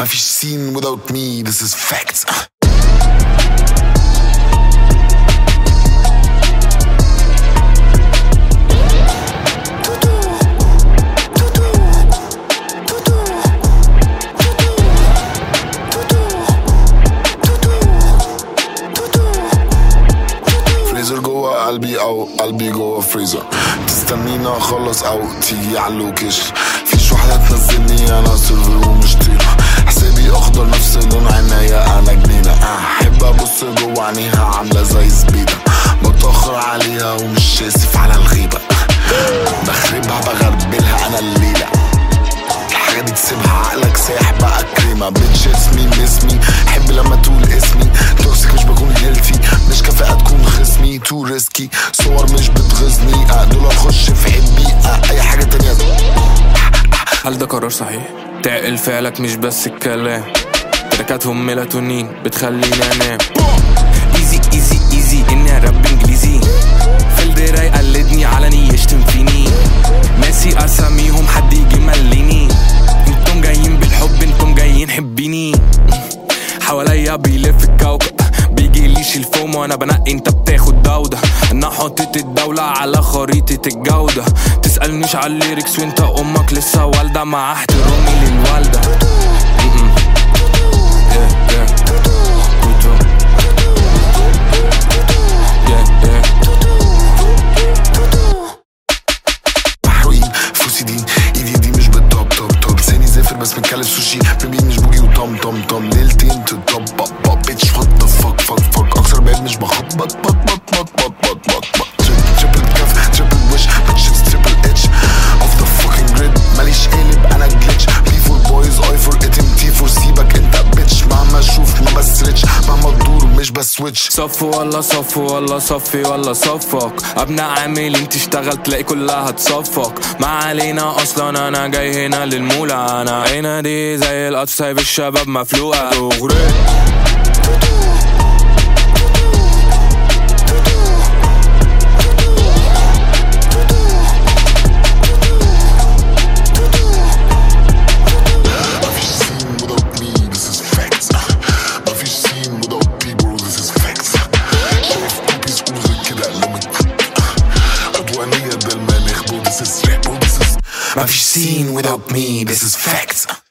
مفيش scene without me. This is facts. قلبي أو قلبي جوه فريزر تستنينا اخلص أو تيجي على اللوكيشن. فيش واحدة تنزلني أنا سيرفر ومش طيرة عليها ومش شاسف على الغيبة. بخربها بغربلها أنا الليلة. الحاجة دي تسيبها عقلك سايح بقى كريمة. بيتش اسمي ميسمي حب لما تقول اسمي. توكسيك مش بكون هيلثي مش كفاءة تكون خصمي. تو ريسكي صور مش بتغيظني أه، دول اخش في حبي. أه، أي حاجة تانية. هل ده قرار صحيح؟ تعقل فعلك مش بس الكلام. تركاتهم ميلاتونين بتخليني انام ايزي اني اراب إنجليزي. فيلد راي قلدني علني يشتم فيني. ماسي أساميهم حد يجي مليني أنتم جايين بالحب أنتم جايين حبيني. حواليا بيلف الكوكب. بيجي ليش الفوم وأنا بنقي. انت بتاخد دودة أنا حطيت الدولة على خريطة الجودة. تسألنيش على الليركس وانت أمك لسه والدة. مع احترامي للوالدة. بس متكلف سوشي بمين مش بوجي وطم طم طم ليلتين تطب بط بط بيتش تدور مش بسويتش صف ولا صف ولا صفي ولا صفك أبناء عاملين تشتغل تلاقي كلها تصفك ما علينا أصلا أنا جاي هنا للمولى أنا هنا دي زي القطر سايب الشباب مفلوقة. دغري Have you seen without me? This is facts.